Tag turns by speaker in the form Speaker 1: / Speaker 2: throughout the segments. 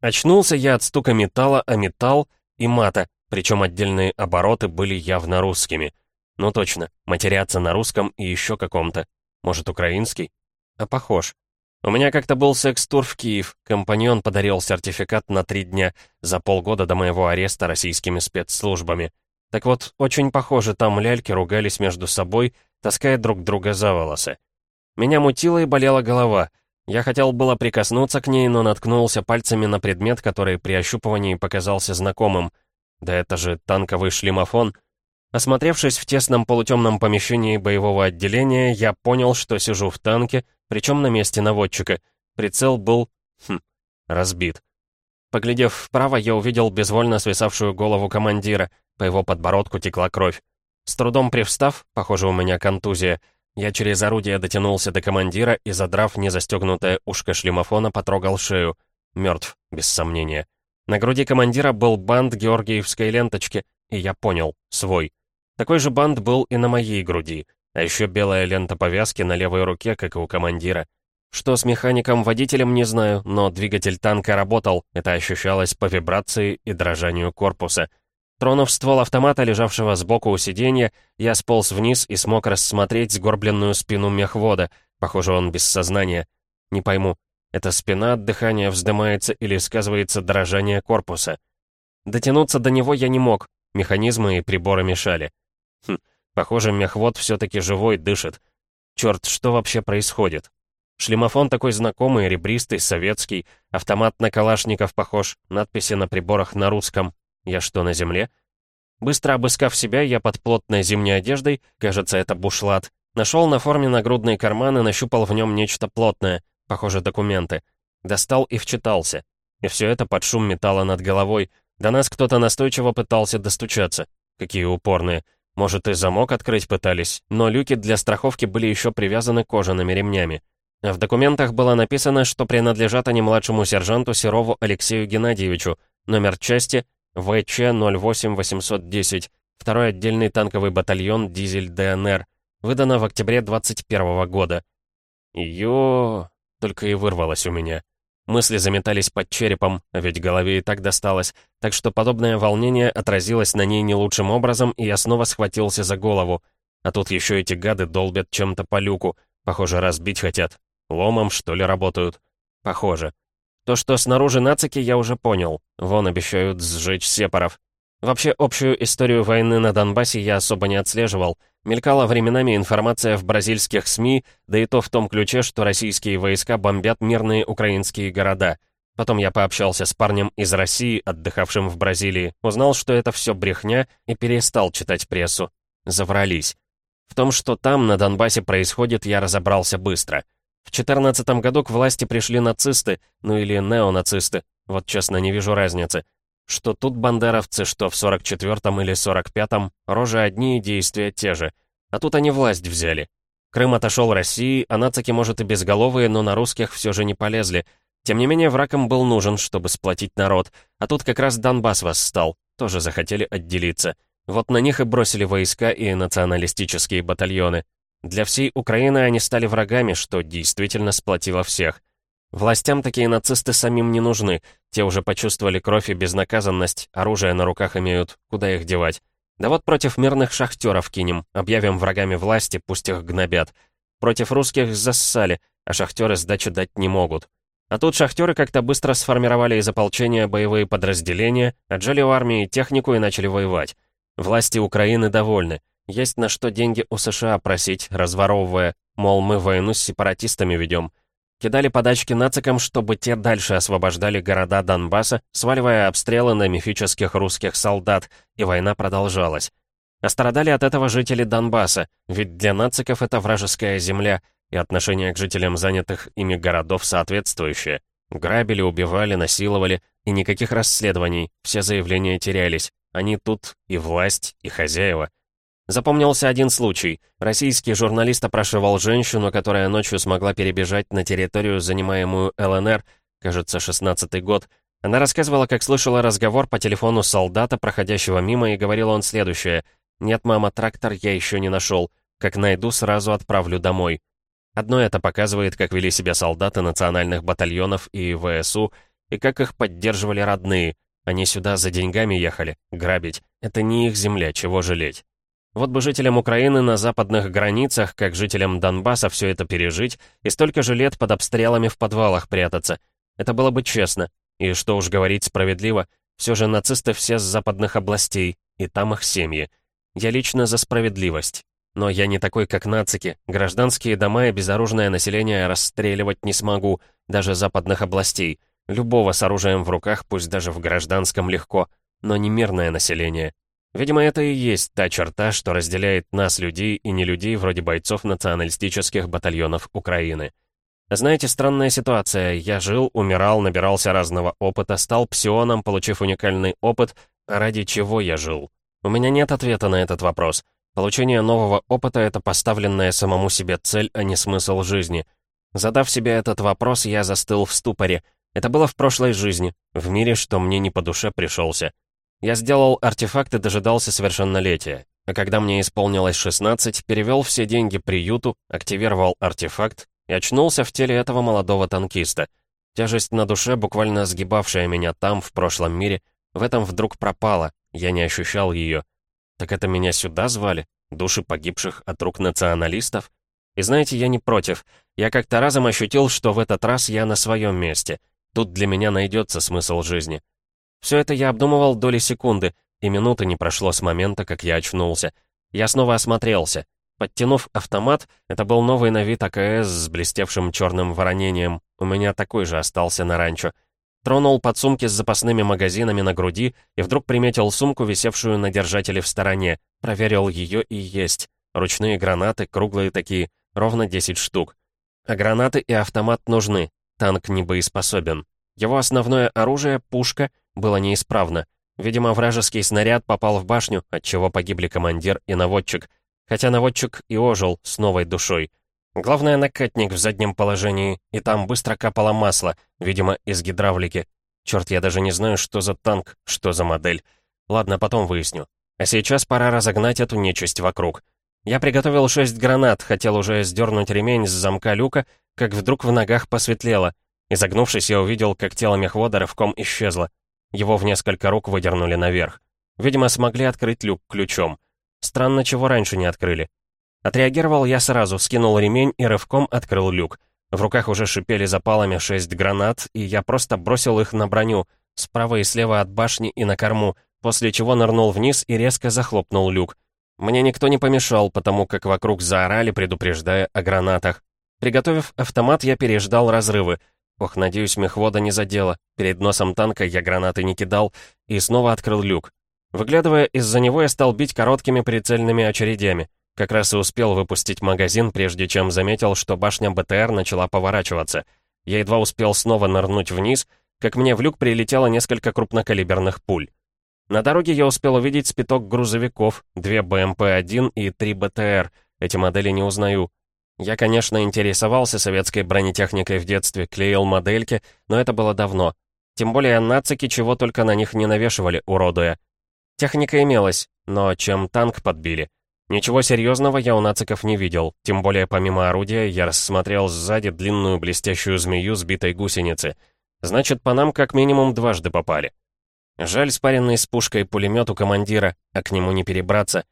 Speaker 1: Очнулся я от стука металла о металл и мата, причем отдельные обороты были явно русскими. Ну точно, матерятся на русском и еще каком-то. Может, украинский? А похож. У меня как-то был секс-тур в Киев. Компаньон подарил сертификат на три дня за полгода до моего ареста российскими спецслужбами. Так вот, очень похоже, там ляльки ругались между собой, таская друг друга за волосы. Меня мутило и болела голова. Я хотел было прикоснуться к ней, но наткнулся пальцами на предмет, который при ощупывании показался знакомым. Да это же танковый шлемофон — Осмотревшись в тесном полутемном помещении боевого отделения, я понял, что сижу в танке, причем на месте наводчика. Прицел был... Хм, разбит. Поглядев вправо, я увидел безвольно свисавшую голову командира. По его подбородку текла кровь. С трудом привстав, похоже, у меня контузия, я через орудие дотянулся до командира и, задрав незастегнутое ушко шлемофона, потрогал шею. Мертв, без сомнения. На груди командира был бант георгиевской ленточки, и я понял, свой. Такой же бант был и на моей груди, а еще белая лента повязки на левой руке, как и у командира. Что с механиком-водителем, не знаю, но двигатель танка работал, это ощущалось по вибрации и дрожанию корпуса. Тронув ствол автомата, лежавшего сбоку у сиденья, я сполз вниз и смог рассмотреть сгорбленную спину мехвода. Похоже, он без сознания. Не пойму, это спина от дыхания вздымается или сказывается дрожание корпуса. Дотянуться до него я не мог, механизмы и приборы мешали. Хм, похоже, мехвод все-таки живой, дышит. Черт, что вообще происходит? Шлемофон такой знакомый, ребристый, советский, автомат на калашников похож, надписи на приборах на русском. Я что, на земле? Быстро обыскав себя, я под плотной зимней одеждой, кажется, это бушлат, нашел на форме нагрудный карман и нащупал в нем нечто плотное, похоже, документы. Достал и вчитался. И все это под шум металла над головой. До нас кто-то настойчиво пытался достучаться. Какие упорные. Может, и замок открыть пытались, но люки для страховки были еще привязаны кожаными ремнями. В документах было написано, что принадлежат они младшему сержанту Серову Алексею Геннадьевичу, номер части ВЧ-08810, второй отдельный танковый батальон «Дизель ДНР», выдано в октябре 21 года. Ё... только и вырвалось у меня. Мысли заметались под черепом, ведь голове и так досталось, так что подобное волнение отразилось на ней не лучшим образом, и я снова схватился за голову. А тут еще эти гады долбят чем-то по люку. Похоже, разбить хотят. Ломом, что ли, работают? Похоже. То, что снаружи нацики, я уже понял. Вон обещают сжечь сепаров. Вообще, общую историю войны на Донбассе я особо не отслеживал. Мелькала временами информация в бразильских СМИ, да и то в том ключе, что российские войска бомбят мирные украинские города. Потом я пообщался с парнем из России, отдыхавшим в Бразилии, узнал, что это все брехня, и перестал читать прессу. Заврались. В том, что там, на Донбассе, происходит, я разобрался быстро. В 14 году к власти пришли нацисты, ну или неонацисты, вот честно не вижу разницы. Что тут бандеровцы, что в 44-м или 45-м, рожи одни и действия те же. А тут они власть взяли. Крым отошел России, а нацики, может, и безголовые, но на русских все же не полезли. Тем не менее, враг им был нужен, чтобы сплотить народ. А тут как раз Донбасс восстал. Тоже захотели отделиться. Вот на них и бросили войска и националистические батальоны. Для всей Украины они стали врагами, что действительно сплотило всех. Властям такие нацисты самим не нужны. Те уже почувствовали кровь и безнаказанность, оружие на руках имеют, куда их девать. Да вот против мирных шахтеров кинем, объявим врагами власти, пусть их гнобят. Против русских зассали, а шахтеры сдачи дать не могут. А тут шахтеры как-то быстро сформировали из ополчения боевые подразделения, отжали у армии технику и начали воевать. Власти Украины довольны. Есть на что деньги у США просить, разворовывая, мол, мы войну с сепаратистами ведем. Кидали подачки нацикам, чтобы те дальше освобождали города Донбасса, сваливая обстрелы на мифических русских солдат, и война продолжалась. А страдали от этого жители Донбасса, ведь для нациков это вражеская земля, и отношение к жителям занятых ими городов соответствующее. Грабили, убивали, насиловали, и никаких расследований, все заявления терялись. Они тут и власть, и хозяева. Запомнился один случай. Российский журналист опрашивал женщину, которая ночью смогла перебежать на территорию, занимаемую ЛНР, кажется, 16-й год. Она рассказывала, как слышала разговор по телефону солдата, проходящего мимо, и говорила он следующее. «Нет, мама, трактор я еще не нашел. Как найду, сразу отправлю домой». Одно это показывает, как вели себя солдаты национальных батальонов и ВСУ, и как их поддерживали родные. Они сюда за деньгами ехали, грабить. Это не их земля, чего жалеть. Вот бы жителям Украины на западных границах, как жителям Донбасса, все это пережить и столько же лет под обстрелами в подвалах прятаться. Это было бы честно. И что уж говорить справедливо, все же нацисты все с западных областей, и там их семьи. Я лично за справедливость. Но я не такой, как нацики. Гражданские дома и безоружное население расстреливать не смогу, даже западных областей. Любого с оружием в руках, пусть даже в гражданском легко, но не мирное население. Видимо, это и есть та черта, что разделяет нас, людей, и не людей, вроде бойцов националистических батальонов Украины. Знаете, странная ситуация. Я жил, умирал, набирался разного опыта, стал псионом, получив уникальный опыт. Ради чего я жил? У меня нет ответа на этот вопрос. Получение нового опыта — это поставленная самому себе цель, а не смысл жизни. Задав себе этот вопрос, я застыл в ступоре. Это было в прошлой жизни, в мире, что мне не по душе пришелся. Я сделал артефакт и дожидался совершеннолетия. А когда мне исполнилось 16, перевел все деньги приюту, активировал артефакт и очнулся в теле этого молодого танкиста. Тяжесть на душе, буквально сгибавшая меня там, в прошлом мире, в этом вдруг пропала, я не ощущал ее. Так это меня сюда звали? Души погибших от рук националистов? И знаете, я не против. Я как-то разом ощутил, что в этот раз я на своем месте. Тут для меня найдется смысл жизни. Все это я обдумывал доли секунды, и минуты не прошло с момента, как я очнулся. Я снова осмотрелся. Подтянув автомат, это был новый на вид АКС с блестевшим черным воронением. У меня такой же остался на ранчо. Тронул под сумки с запасными магазинами на груди и вдруг приметил сумку, висевшую на держателе в стороне. Проверил ее и есть. Ручные гранаты, круглые такие, ровно 10 штук. А гранаты и автомат нужны. Танк не боеспособен. Его основное оружие, пушка, было неисправно. Видимо, вражеский снаряд попал в башню, от чего погибли командир и наводчик. Хотя наводчик и ожил с новой душой. Главное, накатник в заднем положении, и там быстро капало масло, видимо, из гидравлики. Черт, я даже не знаю, что за танк, что за модель. Ладно, потом выясню. А сейчас пора разогнать эту нечисть вокруг. Я приготовил шесть гранат, хотел уже сдернуть ремень с замка люка, как вдруг в ногах посветлело. Изогнувшись, я увидел, как тело мехвода рывком исчезло. Его в несколько рук выдернули наверх. Видимо, смогли открыть люк ключом. Странно, чего раньше не открыли. Отреагировал я сразу, скинул ремень и рывком открыл люк. В руках уже шипели запалами шесть гранат, и я просто бросил их на броню, справа и слева от башни и на корму, после чего нырнул вниз и резко захлопнул люк. Мне никто не помешал, потому как вокруг заорали, предупреждая о гранатах. Приготовив автомат, я переждал разрывы. Ох, надеюсь, мехвода не задело. Перед носом танка я гранаты не кидал и снова открыл люк. Выглядывая из-за него, я стал бить короткими прицельными очередями. Как раз и успел выпустить магазин, прежде чем заметил, что башня БТР начала поворачиваться. Я едва успел снова нырнуть вниз, как мне в люк прилетело несколько крупнокалиберных пуль. На дороге я успел увидеть спиток грузовиков, две БМП-1 и три БТР. Эти модели не узнаю. Я, конечно, интересовался советской бронетехникой в детстве, клеил модельки, но это было давно. Тем более нацики чего только на них не навешивали, уродуя. Техника имелась, но чем танк подбили? Ничего серьезного я у нациков не видел, тем более помимо орудия я рассмотрел сзади длинную блестящую змею сбитой гусеницы. Значит, по нам как минимум дважды попали. Жаль спаренный с пушкой пулемет у командира, а к нему не перебраться.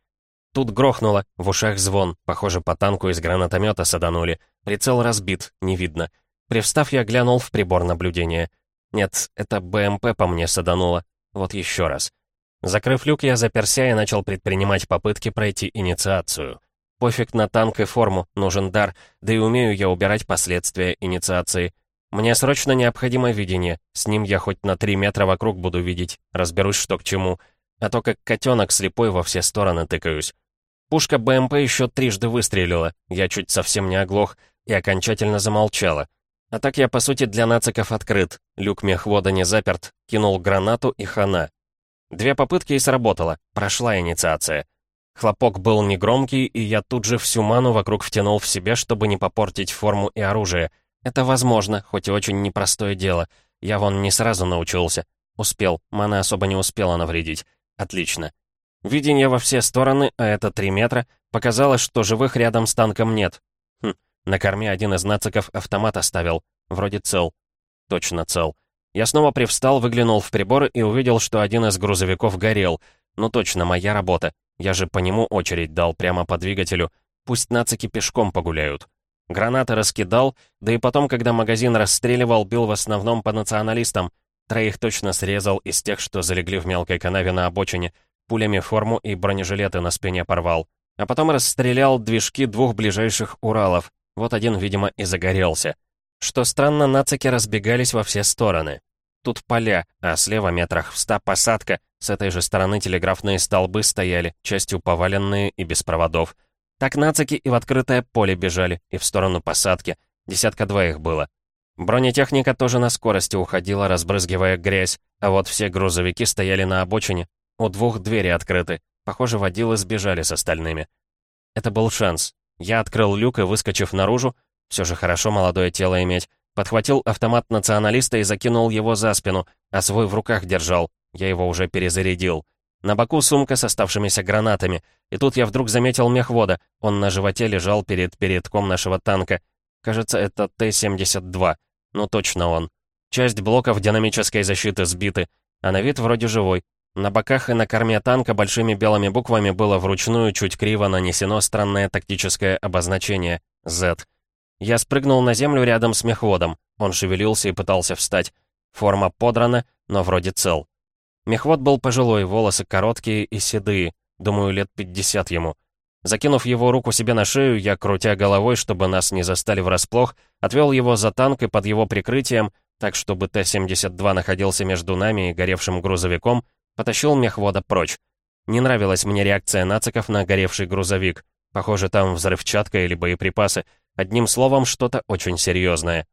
Speaker 1: Тут грохнуло, в ушах звон, похоже, по танку из гранатомета саданули. Прицел разбит, не видно. Привстав, я глянул в прибор наблюдения. Нет, это БМП по мне садануло. Вот еще раз. Закрыв люк, я заперся и начал предпринимать попытки пройти инициацию. Пофиг на танк и форму, нужен дар, да и умею я убирать последствия инициации. Мне срочно необходимо видение, с ним я хоть на три метра вокруг буду видеть, разберусь, что к чему. А то как котенок слепой во все стороны тыкаюсь. Пушка БМП еще трижды выстрелила, я чуть совсем не оглох и окончательно замолчала. А так я, по сути, для нациков открыт, люк мехвода не заперт, кинул гранату и хана. Две попытки и сработало, прошла инициация. Хлопок был негромкий, и я тут же всю ману вокруг втянул в себя, чтобы не попортить форму и оружие. Это возможно, хоть и очень непростое дело. Я вон не сразу научился. Успел, мана особо не успела навредить. Отлично. Видение во все стороны, а это три метра, показалось, что живых рядом с танком нет. Хм, на корме один из нациков автомат оставил. Вроде цел. Точно цел. Я снова привстал, выглянул в приборы и увидел, что один из грузовиков горел. Ну точно, моя работа. Я же по нему очередь дал прямо по двигателю. Пусть нацики пешком погуляют. Гранаты раскидал, да и потом, когда магазин расстреливал, бил в основном по националистам. Троих точно срезал из тех, что залегли в мелкой канаве на обочине. Пулями форму и бронежилеты на спине порвал. А потом расстрелял движки двух ближайших Уралов. Вот один, видимо, и загорелся. Что странно, нацики разбегались во все стороны. Тут поля, а слева метрах в ста посадка. С этой же стороны телеграфные столбы стояли, частью поваленные и без проводов. Так нацики и в открытое поле бежали, и в сторону посадки. Десятка два их было. Бронетехника тоже на скорости уходила, разбрызгивая грязь, а вот все грузовики стояли на обочине. У двух двери открыты. Похоже, водилы сбежали с остальными. Это был шанс. Я открыл люк и, выскочив наружу, все же хорошо молодое тело иметь, подхватил автомат националиста и закинул его за спину, а свой в руках держал. Я его уже перезарядил. На боку сумка с оставшимися гранатами. И тут я вдруг заметил мехвода. Он на животе лежал перед передком нашего танка. Кажется, это Т-72. Ну точно он. Часть блоков динамической защиты сбиты, а на вид вроде живой. На боках и на корме танка большими белыми буквами было вручную чуть криво нанесено странное тактическое обозначение — Z. Я спрыгнул на землю рядом с мехводом. Он шевелился и пытался встать. Форма подрана, но вроде цел. Мехвод был пожилой, волосы короткие и седые, думаю, лет 50 ему. Закинув его руку себе на шею, я, крутя головой, чтобы нас не застали врасплох, отвел его за танк и под его прикрытием, так чтобы Т-72 находился между нами и горевшим грузовиком, потащил мехвода прочь. Не нравилась мне реакция нациков на горевший грузовик. Похоже, там взрывчатка или боеприпасы. Одним словом, что-то очень серьезное.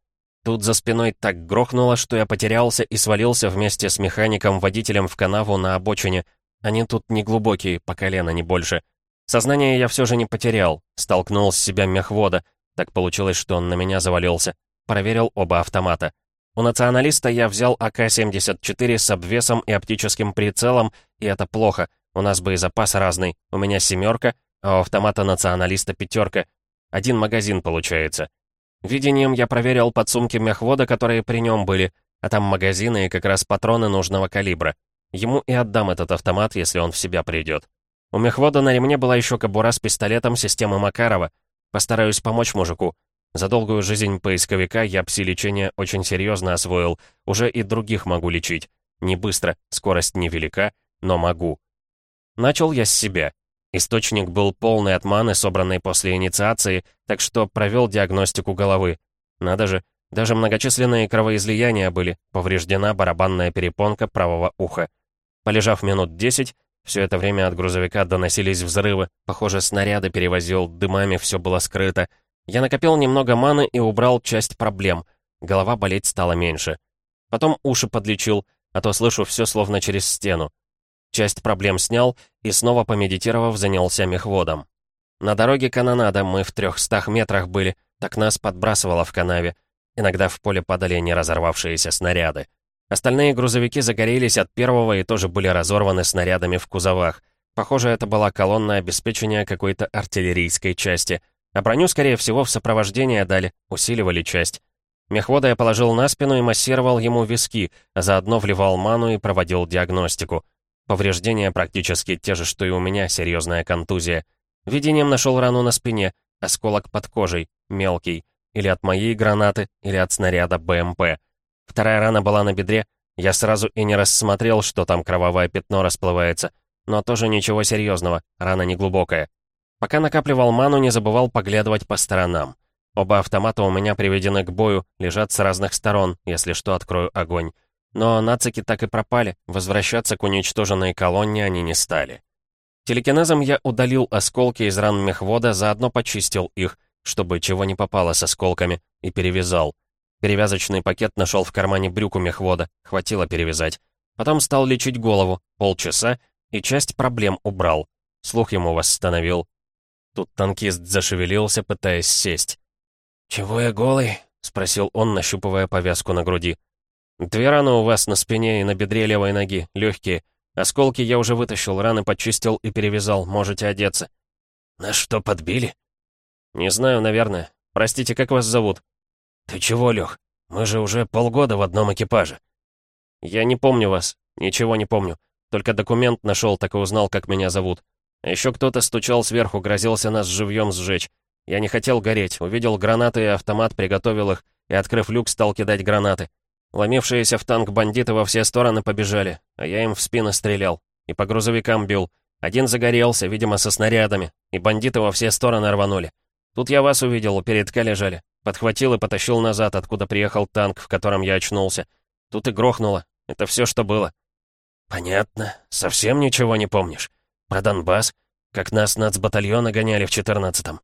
Speaker 1: Тут за спиной так грохнуло, что я потерялся и свалился вместе с механиком-водителем в канаву на обочине. Они тут не глубокие, по колено, не больше. Сознание я все же не потерял. Столкнул с себя мехвода. Так получилось, что он на меня завалился. Проверил оба автомата. У националиста я взял АК-74 с обвесом и оптическим прицелом, и это плохо. У нас боезапас разный. У меня семерка, а у автомата националиста пятерка. Один магазин получается. Видением я проверил подсумки мехвода, которые при нем были, а там магазины и как раз патроны нужного калибра. Ему и отдам этот автомат, если он в себя придет. У мехвода на ремне была еще кобура с пистолетом системы Макарова. Постараюсь помочь мужику. За долгую жизнь поисковика я пси-лечение очень серьезно освоил. Уже и других могу лечить. Не быстро, скорость невелика, но могу. Начал я с себя. Источник был полный от маны, собранной после инициации, так что провел диагностику головы. Надо же, даже многочисленные кровоизлияния были, повреждена барабанная перепонка правого уха. Полежав минут десять, все это время от грузовика доносились взрывы, похоже, снаряды перевозил, дымами все было скрыто. Я накопил немного маны и убрал часть проблем. Голова болеть стала меньше. Потом уши подлечил, а то слышу все словно через стену. Часть проблем снял и, снова помедитировав, занялся мехводом. На дороге канонада мы в трехстах метрах были, так нас подбрасывало в канаве. Иногда в поле падали не разорвавшиеся снаряды. Остальные грузовики загорелись от первого и тоже были разорваны снарядами в кузовах. Похоже, это была колонна обеспечения какой-то артиллерийской части. А броню, скорее всего, в сопровождение дали, усиливали часть. Мехвода я положил на спину и массировал ему виски, а заодно вливал ману и проводил диагностику. Повреждения практически те же, что и у меня, серьезная контузия. Видением нашел рану на спине, осколок под кожей, мелкий. Или от моей гранаты, или от снаряда БМП. Вторая рана была на бедре. Я сразу и не рассмотрел, что там кровавое пятно расплывается. Но тоже ничего серьезного, рана неглубокая. Пока накапливал ману, не забывал поглядывать по сторонам. Оба автомата у меня приведены к бою, лежат с разных сторон, если что, открою огонь. Но нацики так и пропали, возвращаться к уничтоженной колонне они не стали. Телекинезом я удалил осколки из ран мехвода, заодно почистил их, чтобы чего не попало с осколками, и перевязал. Перевязочный пакет нашел в кармане брюку мехвода, хватило перевязать. Потом стал лечить голову, полчаса, и часть проблем убрал. Слух ему восстановил. Тут танкист зашевелился, пытаясь сесть. «Чего я голый?» — спросил он, нащупывая повязку на груди. «Две раны у вас на спине и на бедре левой ноги, легкие. Осколки я уже вытащил, раны почистил и перевязал, можете одеться». «Нас что, подбили?» «Не знаю, наверное. Простите, как вас зовут?» «Ты чего, Лех? Мы же уже полгода в одном экипаже». «Я не помню вас. Ничего не помню. Только документ нашел, так и узнал, как меня зовут. Еще кто-то стучал сверху, грозился нас живьем сжечь. Я не хотел гореть, увидел гранаты и автомат, приготовил их, и, открыв люк, стал кидать гранаты. Ломившиеся в танк бандиты во все стороны побежали, а я им в спины стрелял. И по грузовикам бил. Один загорелся, видимо, со снарядами, и бандиты во все стороны рванули. Тут я вас увидел, у передка лежали. Подхватил и потащил назад, откуда приехал танк, в котором я очнулся. Тут и грохнуло. Это все, что было. Понятно. Совсем ничего не помнишь. Про Донбасс? Как нас нацбатальона гоняли в четырнадцатом.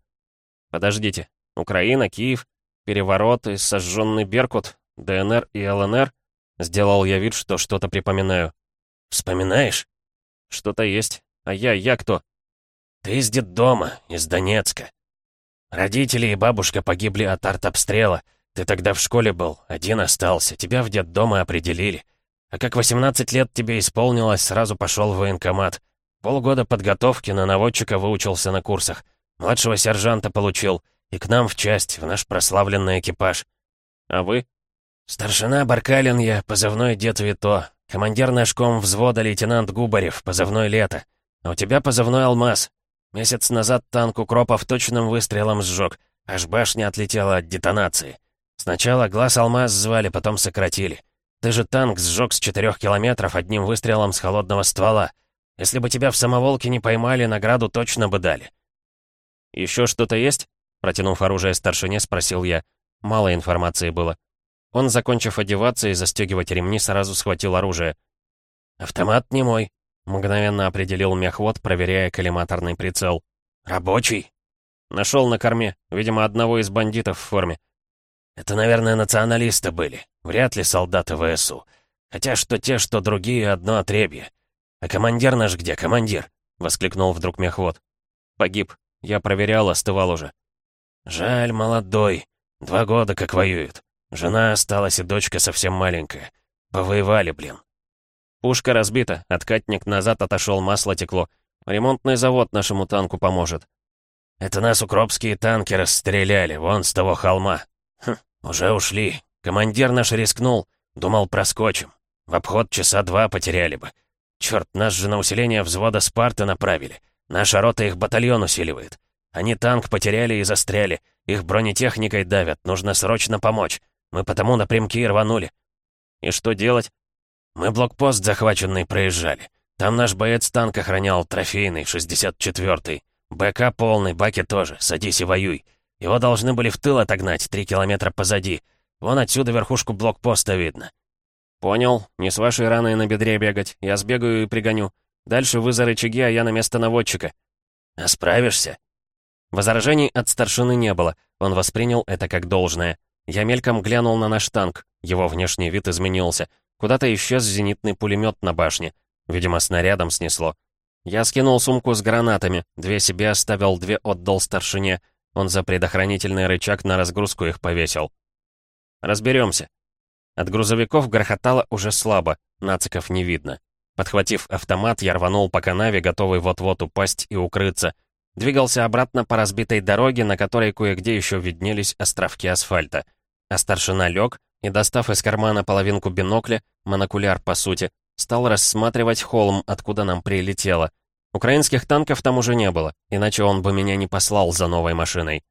Speaker 1: Подождите. Украина, Киев, переворот и сожженный Беркут, ДНР и ЛНР? Сделал я вид, что что-то припоминаю. Вспоминаешь? Что-то есть. А я, я кто? Ты из детдома, из Донецка. Родители и бабушка погибли от артобстрела. Ты тогда в школе был, один остался, тебя в детдома определили. А как 18 лет тебе исполнилось, сразу пошел в военкомат. Полгода подготовки на наводчика выучился на курсах. Младшего сержанта получил. И к нам в часть, в наш прославленный экипаж. А вы? Старшина Баркалин я, позывной Дед Вито. Командир нашком взвода лейтенант Губарев, позывной Лето. А у тебя позывной Алмаз. Месяц назад танк Укропов точным выстрелом сжег. Аж башня отлетела от детонации. Сначала глаз Алмаз звали, потом сократили. Ты же танк сжег с четырех километров одним выстрелом с холодного ствола. Если бы тебя в самоволке не поймали, награду точно бы дали. «Еще что-то есть?» Протянув оружие старшине, спросил я. Мало информации было. Он, закончив одеваться и застегивать ремни, сразу схватил оружие. «Автомат не мой», — мгновенно определил мехвод, проверяя коллиматорный прицел. «Рабочий?» Нашел на корме, видимо, одного из бандитов в форме. «Это, наверное, националисты были. Вряд ли солдаты ВСУ. Хотя что те, что другие, одно отребье. А командир наш где, командир?» — воскликнул вдруг мехвод. «Погиб. Я проверял, остывал уже». «Жаль, молодой. Два года как воюют. Жена осталась и дочка совсем маленькая. Повоевали, блин». «Пушка разбита, откатник назад отошел, масло текло. Ремонтный завод нашему танку поможет». «Это нас укропские танки расстреляли, вон с того холма. Хм, уже ушли. Командир наш рискнул. Думал, проскочим. В обход часа два потеряли бы. Черт, нас же на усиление взвода Спарты направили. Наша рота их батальон усиливает. Они танк потеряли и застряли. Их бронетехникой давят, нужно срочно помочь. Мы потому напрямки и рванули. И что делать? Мы блокпост захваченный проезжали. Там наш боец танк охранял, трофейный, 64-й. БК полный, баки тоже, садись и воюй. Его должны были в тыл отогнать, три километра позади. Вон отсюда верхушку блокпоста видно. «Понял. Не с вашей раной на бедре бегать. Я сбегаю и пригоню. Дальше вы за рычаги, а я на место наводчика». «А справишься?» Возражений от старшины не было. Он воспринял это как должное. Я мельком глянул на наш танк. Его внешний вид изменился. Куда-то исчез зенитный пулемет на башне. Видимо, снарядом снесло. Я скинул сумку с гранатами. Две себе оставил, две отдал старшине. Он за предохранительный рычаг на разгрузку их повесил. Разберемся. От грузовиков грохотало уже слабо, нациков не видно. Подхватив автомат, я рванул по канаве, готовый вот-вот упасть и укрыться. Двигался обратно по разбитой дороге, на которой кое-где еще виднелись островки асфальта. А старшина лег и, достав из кармана половинку бинокля, монокуляр по сути, стал рассматривать холм, откуда нам прилетело. Украинских танков там уже не было, иначе он бы меня не послал за новой машиной.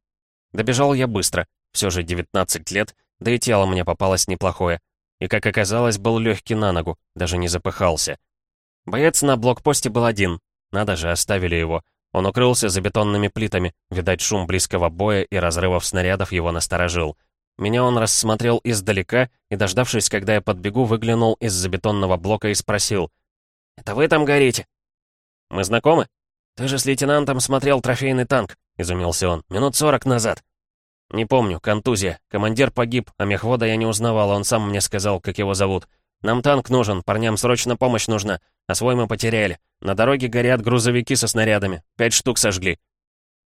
Speaker 1: Добежал я быстро, все же 19 лет, да и тело мне попалось неплохое. И, как оказалось, был легкий на ногу, даже не запыхался. Боец на блокпосте был один. Надо же, оставили его. Он укрылся за бетонными плитами. Видать, шум близкого боя и разрывов снарядов его насторожил. Меня он рассмотрел издалека и, дождавшись, когда я подбегу, выглянул из-за бетонного блока и спросил. «Это вы там горите?» «Мы знакомы?» «Ты же с лейтенантом смотрел трофейный танк», — изумился он. «Минут сорок назад». «Не помню, контузия. Командир погиб, а мехвода я не узнавал, он сам мне сказал, как его зовут. Нам танк нужен, парням срочно помощь нужна, а свой мы потеряли. На дороге горят грузовики со снарядами, пять штук сожгли».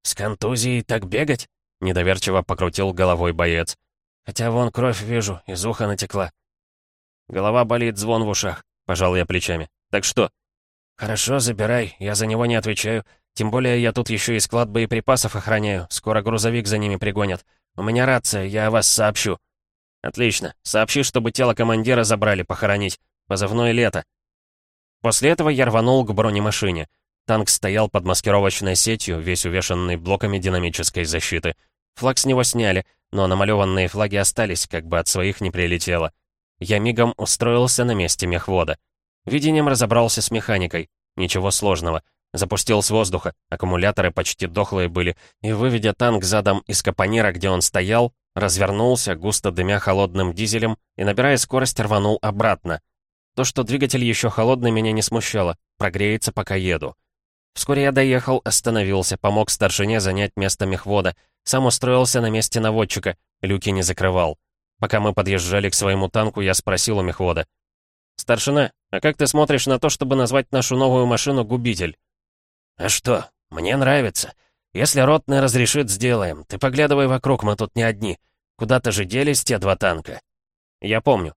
Speaker 1: «С контузией так бегать?» — недоверчиво покрутил головой боец. «Хотя вон кровь вижу, из уха натекла». «Голова болит, звон в ушах», — пожал я плечами. «Так что?» «Хорошо, забирай, я за него не отвечаю. Тем более я тут еще и склад боеприпасов охраняю. Скоро грузовик за ними пригонят. У меня рация, я о вас сообщу». «Отлично. Сообщи, чтобы тело командира забрали, похоронить. Позывное «Лето». После этого я рванул к бронемашине. Танк стоял под маскировочной сетью, весь увешанный блоками динамической защиты. Флаг с него сняли, но намалеванные флаги остались, как бы от своих не прилетело. Я мигом устроился на месте мехвода. Видением разобрался с механикой. Ничего сложного. Запустил с воздуха, аккумуляторы почти дохлые были, и, выведя танк задом из капонира, где он стоял, развернулся, густо дымя холодным дизелем, и, набирая скорость, рванул обратно. То, что двигатель еще холодный, меня не смущало. Прогреется, пока еду. Вскоре я доехал, остановился, помог старшине занять место мехвода, сам устроился на месте наводчика, люки не закрывал. Пока мы подъезжали к своему танку, я спросил у мехвода. «Старшина, а как ты смотришь на то, чтобы назвать нашу новую машину «Губитель»?»
Speaker 2: «А что? Мне нравится. Если ротный разрешит, сделаем. Ты поглядывай вокруг, мы тут не одни. Куда-то же делись те два танка».
Speaker 1: «Я помню».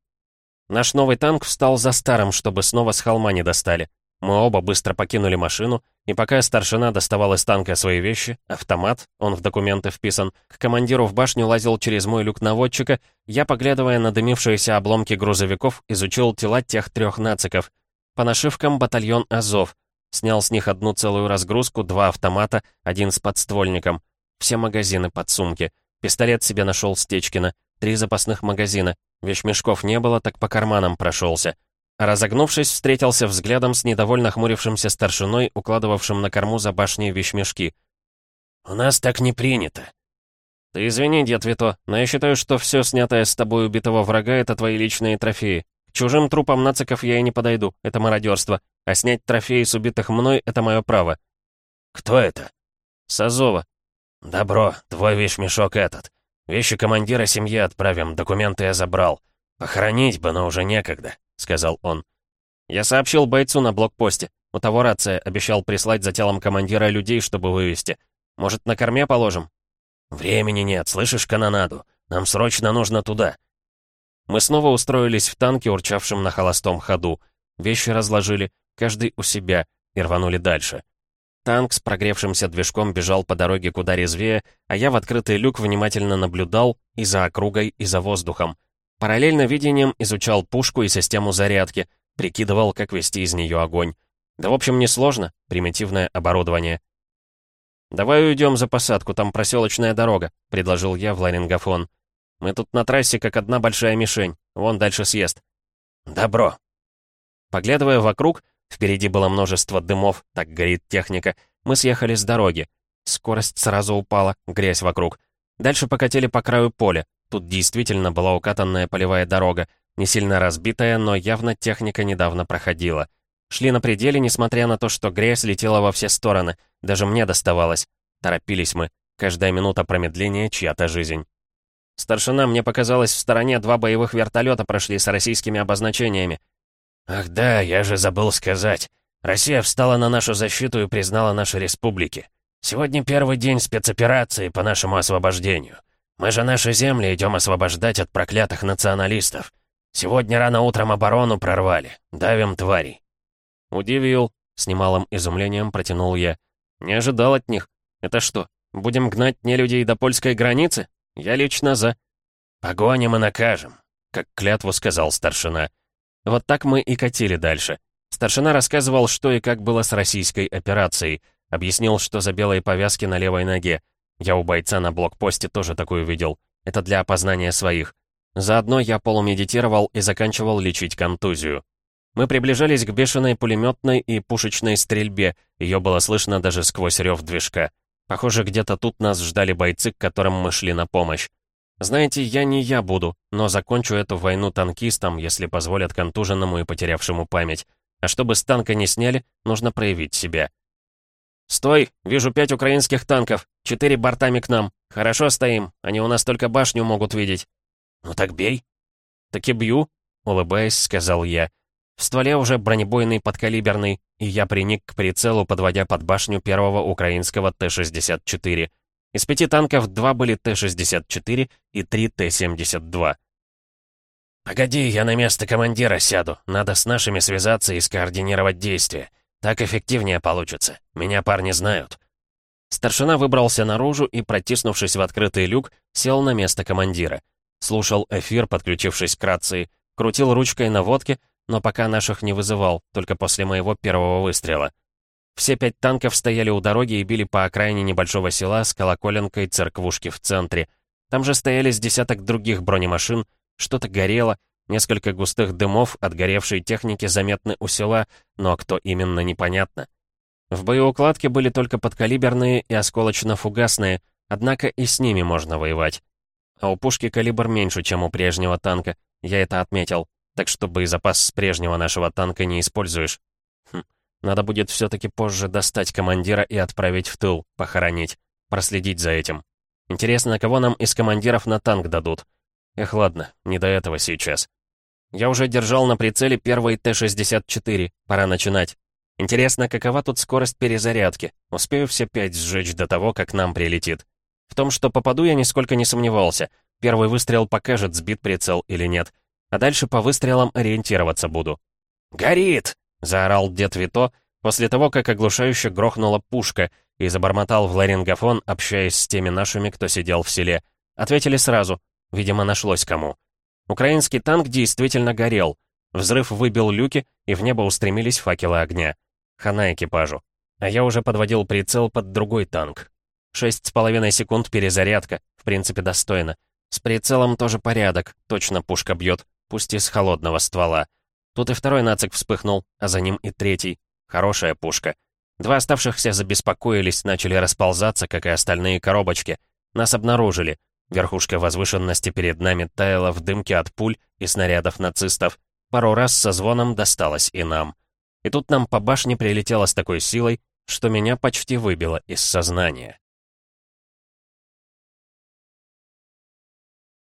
Speaker 1: Наш новый танк встал за старым, чтобы снова с холма не достали. Мы оба быстро покинули машину, и пока старшина доставал из танка свои вещи, автомат, он в документы вписан, к командиру в башню лазил через мой люк наводчика, я, поглядывая на дымившиеся обломки грузовиков, изучил тела тех трех нациков. По нашивкам батальон «Азов», Снял с них одну целую разгрузку, два автомата, один с подствольником. Все магазины под сумки. Пистолет себе нашел Стечкина. Три запасных магазина. Вещмешков не было, так по карманам прошелся. Разогнувшись, встретился взглядом с недовольно хмурившимся старшиной, укладывавшим на корму за башней вещмешки.
Speaker 2: «У нас так не принято».
Speaker 1: «Ты извини, дед Вито, но я считаю, что все снятое с тобой убитого врага — это твои личные трофеи. Чужим трупам нациков я и не подойду, это мародерство. А снять трофеи с убитых мной — это мое право».
Speaker 2: «Кто это?»
Speaker 1: «Сазова».
Speaker 2: «Добро, твой вещмешок этот. Вещи командира семьи отправим, документы я забрал. Похоронить бы, но уже некогда», — сказал он.
Speaker 1: «Я сообщил бойцу на блокпосте. У того рация обещал прислать за телом командира людей, чтобы вывести. Может, на корме положим?»
Speaker 2: «Времени нет, слышишь канонаду? Нам срочно нужно туда».
Speaker 1: Мы снова устроились в танке, урчавшем на холостом ходу. Вещи разложили, каждый у себя, и рванули дальше. Танк с прогревшимся движком бежал по дороге куда резвее, а я в открытый люк внимательно наблюдал и за округой, и за воздухом. Параллельно видением изучал пушку и систему зарядки, прикидывал, как вести из нее огонь. Да, в общем, несложно, примитивное оборудование. «Давай уйдем за посадку, там проселочная дорога», — предложил я в ларингофон. «Мы тут на трассе, как одна большая мишень. Вон дальше съезд».
Speaker 2: «Добро»,
Speaker 1: Поглядывая вокруг, впереди было множество дымов, так горит техника, мы съехали с дороги. Скорость сразу упала, грязь вокруг. Дальше покатили по краю поля. Тут действительно была укатанная полевая дорога, не сильно разбитая, но явно техника недавно проходила. Шли на пределе, несмотря на то, что грязь летела во все стороны. Даже мне доставалось. Торопились мы. Каждая минута промедления — чья-то жизнь. Старшина, мне показалось, в стороне два боевых вертолета прошли с российскими обозначениями.
Speaker 2: «Ах да, я же забыл сказать. Россия встала на нашу защиту и признала наши республики. Сегодня первый день спецоперации по нашему освобождению. Мы же наши земли идем освобождать от проклятых националистов. Сегодня рано утром оборону прорвали. Давим тварей».
Speaker 1: «Удивил», — с немалым изумлением протянул я. «Не ожидал от них. Это что, будем гнать не людей до польской границы? Я лично за...»
Speaker 2: «Погоним и накажем», — как клятву сказал старшина.
Speaker 1: Вот так мы и катили дальше. Старшина рассказывал, что и как было с российской операцией. Объяснил, что за белые повязки на левой ноге. Я у бойца на блокпосте тоже такую видел. Это для опознания своих. Заодно я полумедитировал и заканчивал лечить контузию. Мы приближались к бешеной пулеметной и пушечной стрельбе, ее было слышно даже сквозь рев движка. Похоже, где-то тут нас ждали бойцы, к которым мы шли на помощь. Знаете, я не я буду, но закончу эту войну танкистом, если позволят контуженному и потерявшему память. А чтобы с танка не сняли, нужно проявить себя. «Стой! Вижу пять украинских танков. Четыре бортами к нам. Хорошо стоим. Они у нас только башню могут видеть».
Speaker 2: «Ну так бей».
Speaker 1: «Так и бью», — улыбаясь, сказал я. В стволе уже бронебойный подкалиберный, и я приник к прицелу, подводя под башню первого украинского Т-64. Из пяти танков два были Т-64 и три Т-72.
Speaker 2: «Погоди, я на место командира сяду. Надо с нашими связаться и скоординировать действия. Так эффективнее получится. Меня парни знают».
Speaker 1: Старшина выбрался наружу и, протиснувшись в открытый люк, сел на место командира. Слушал эфир, подключившись к рации, крутил ручкой на водке, но пока наших не вызывал, только после моего первого выстрела. Все пять танков стояли у дороги и били по окраине небольшого села с колоколенкой церквушки в центре. Там же стояли с десяток других бронемашин, что-то горело, несколько густых дымов от горевшей техники заметны у села, но кто именно непонятно. В боеукладке были только подкалиберные и осколочно-фугасные, однако и с ними можно воевать. А у пушки калибр меньше, чем у прежнего танка, я это отметил, так что боезапас с прежнего нашего танка не используешь. Хм, надо будет все-таки позже достать командира и отправить в тыл, похоронить, проследить за этим. Интересно, кого нам из командиров на танк дадут? Эх, ладно, не до этого сейчас. Я уже держал на прицеле первый Т-64, пора начинать. Интересно, какова тут скорость перезарядки? Успею все пять сжечь до того, как нам прилетит. В том, что попаду, я нисколько не сомневался. Первый выстрел покажет, сбит прицел или нет. А дальше по выстрелам ориентироваться буду. «Горит!» — заорал дед Вито, после того, как оглушающе грохнула пушка, и забормотал в ларингофон, общаясь с теми нашими, кто сидел в селе. Ответили сразу. Видимо, нашлось кому. Украинский танк действительно горел. Взрыв выбил люки, и в небо устремились факелы огня. Хана экипажу. А я уже подводил прицел под другой танк. Шесть с половиной секунд перезарядка, в принципе, достойно. С прицелом тоже порядок, точно пушка бьет, пусть и с холодного ствола. Тут и второй нацик вспыхнул, а за ним и третий. Хорошая пушка. Два оставшихся забеспокоились, начали расползаться, как и остальные коробочки. Нас обнаружили. Верхушка возвышенности перед нами таяла в дымке от пуль и снарядов нацистов. Пару раз со звоном досталось и нам. И тут нам по башне прилетело с такой силой, что меня почти выбило из сознания.